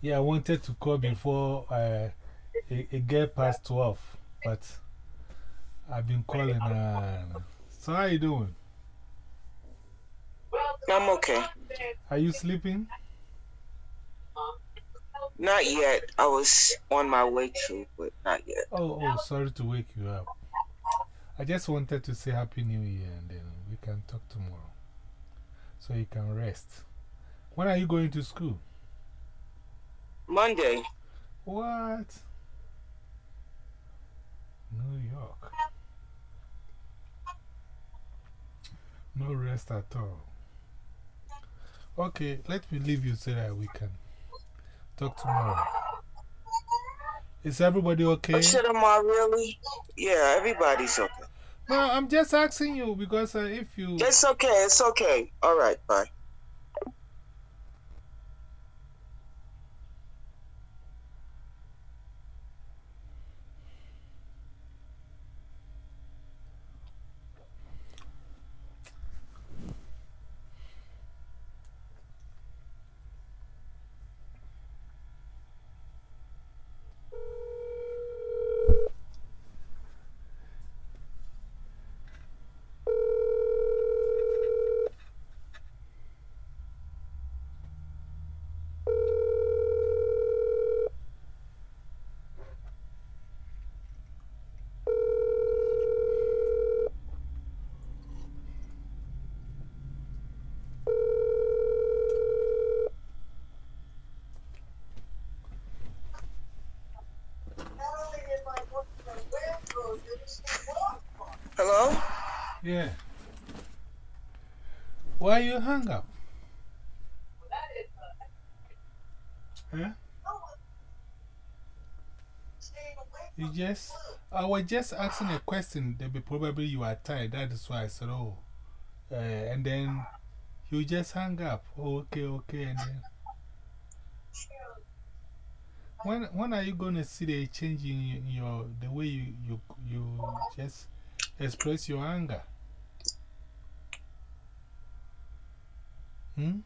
Yeah, I wanted to call before uh, it, it get past 12, but I've been calling. Uh, so, how are you doing? I'm okay. Are you sleeping? Not yet. I was on my way to, but not yet. Oh, oh, sorry to wake you up. I just wanted to say Happy New Year and then we can talk tomorrow. So you can rest. When are you going to school? Monday. What? New York. No rest at all. Okay, let me leave you so that we can talk tomorrow. Is everybody okay? Am I really? Yeah, everybody's okay. No, I'm just asking you because uh, if you. It's okay, it's okay. All right, bye. Yeah. Why you hung up? Huh? You just, I was just asking a question. That probably you are tired. That is why I said, oh. Uh, and then you just hung up. Oh, okay, okay. And then. When, when are you going to see the change in your, the way you, you, you just express your anger? Hmm?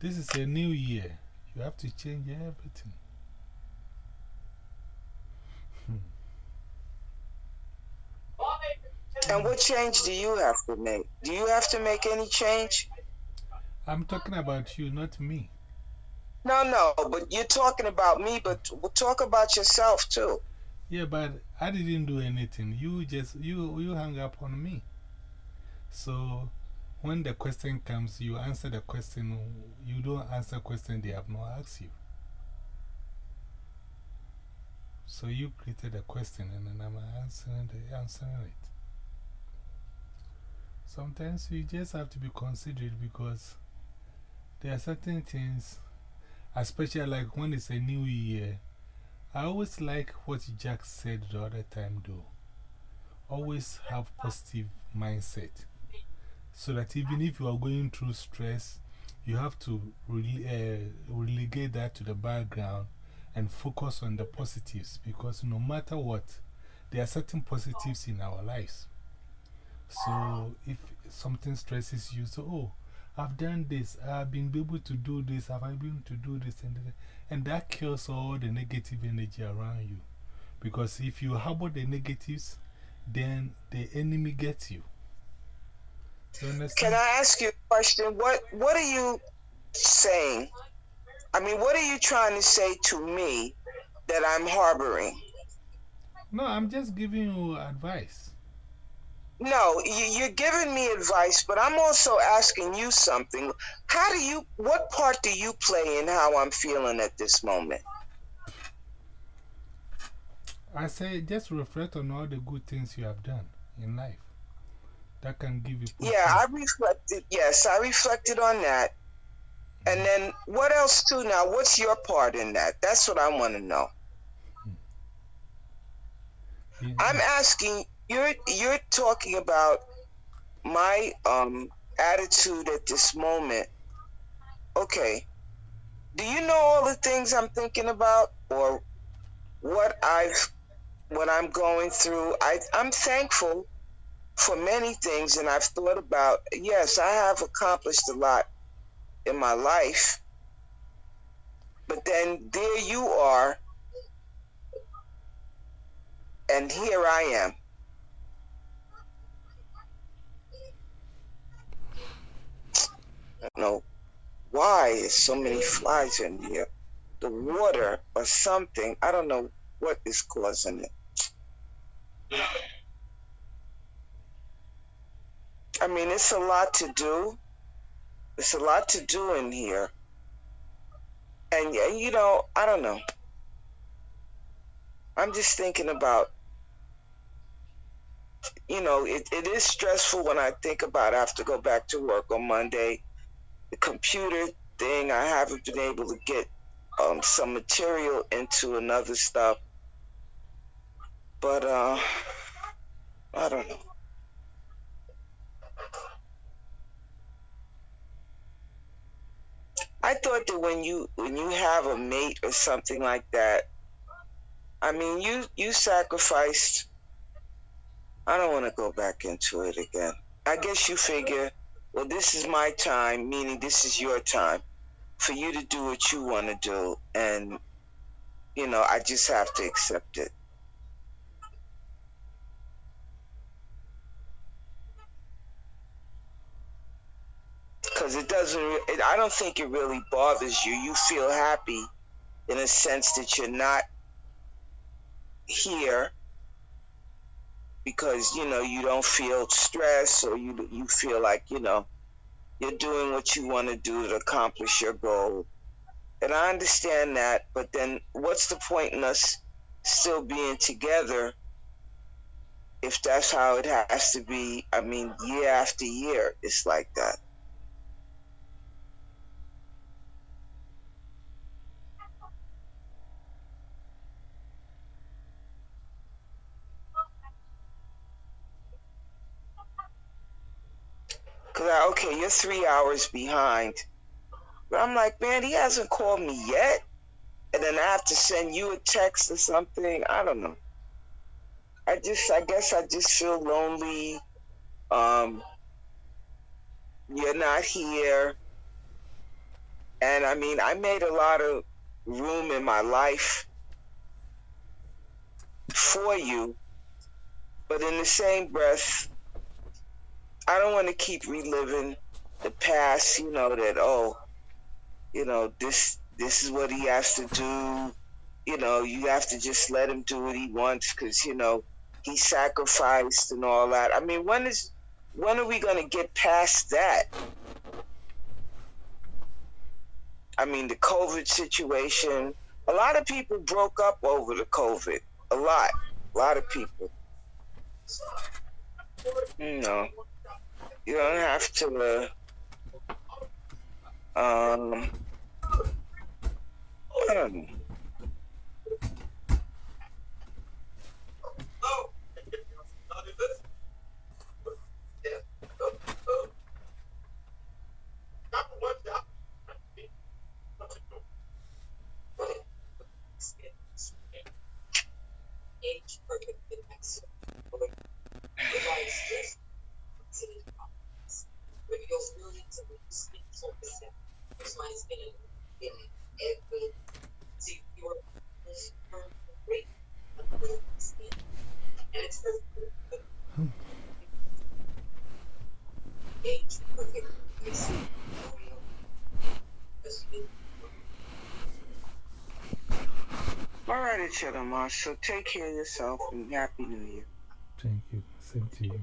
This is a new year. You have to change everything. Hmm. And what change do you have to make? Do you have to make any change? I'm talking about you, not me. No, no, but you're talking about me, but we'll talk about yourself too. Yeah, but I didn't do anything. You just, you, you hung up on me. So, when the question comes, you answer the question. You don't answer question they have not asked you. So, you created a question and then I'm answering, the, answering it. Sometimes you just have to be considerate because there are certain things, especially like when it's a new year. I always like what Jack said the other time, though. Always have positive mindset. So that even if you are going through stress, you have to uh, relegate that to the background and focus on the positives because no matter what, there are certain positives in our lives. So if something stresses you, so, oh, I've done this, I've been able to do this, have I been able to do this, and, and that kills all the negative energy around you. Because if you harbor the negatives, then the enemy gets you. Can I ask you a question? What, what are you saying? I mean, what are you trying to say to me that I'm harboring? No, I'm just giving you advice. No, you're giving me advice, but I'm also asking you something. How do you, what part do you play in how I'm feeling at this moment? I say just reflect on all the good things you have done in life. That can give you. Yeah, I reflected. Yes, I reflected on that. And then what else, too, now? What's your part in that? That's what I want to know. Hmm. I'm asking you're you're talking about my um attitude at this moment. Okay. Do you know all the things I'm thinking about or what I've what I'm going through? I I'm thankful for many things and I've thought about yes, I have accomplished a lot in my life. But then there you are, and here I am. I don't know why is so many flies in here. The water or something. I don't know what is causing it. I mean, it's a lot to do. It's a lot to do in here. And, you know, I don't know. I'm just thinking about, you know, it, it is stressful when I think about I have to go back to work on Monday. The computer thing, I haven't been able to get um, some material into another stuff. But uh, I don't know. I thought that when you when you have a mate or something like that, I mean you you sacrificed. I don't want to go back into it again. I guess you figure, well, this is my time, meaning this is your time, for you to do what you want to do, and you know I just have to accept it. Because it doesn't it, i don't think it really bothers you. You feel happy in a sense that you're not here because you know you don't feel stress or you you feel like you know you're doing what you want to do to accomplish your goal. And i understand that but then what's the point in us still being together if that's how it has to be i mean year after year it's like that I, okay, you're three hours behind. But I'm like, man, he hasn't called me yet. And then I have to send you a text or something. I don't know. I just, I guess I just feel lonely. Um, you're not here. And I mean, I made a lot of room in my life for you. But in the same breath, I don't want to keep reliving the past, you know, that, oh, you know, this this is what he has to do. You know, you have to just let him do what he wants because, you know, he sacrificed and all that. I mean, when is when are we going to get past that? I mean, the COVID situation. A lot of people broke up over the COVID. A lot. A lot of people. You know you don't have to uh, um I don't know. All right, Chidamar. So take care of yourself and Happy New Year. Thank you. Same to you.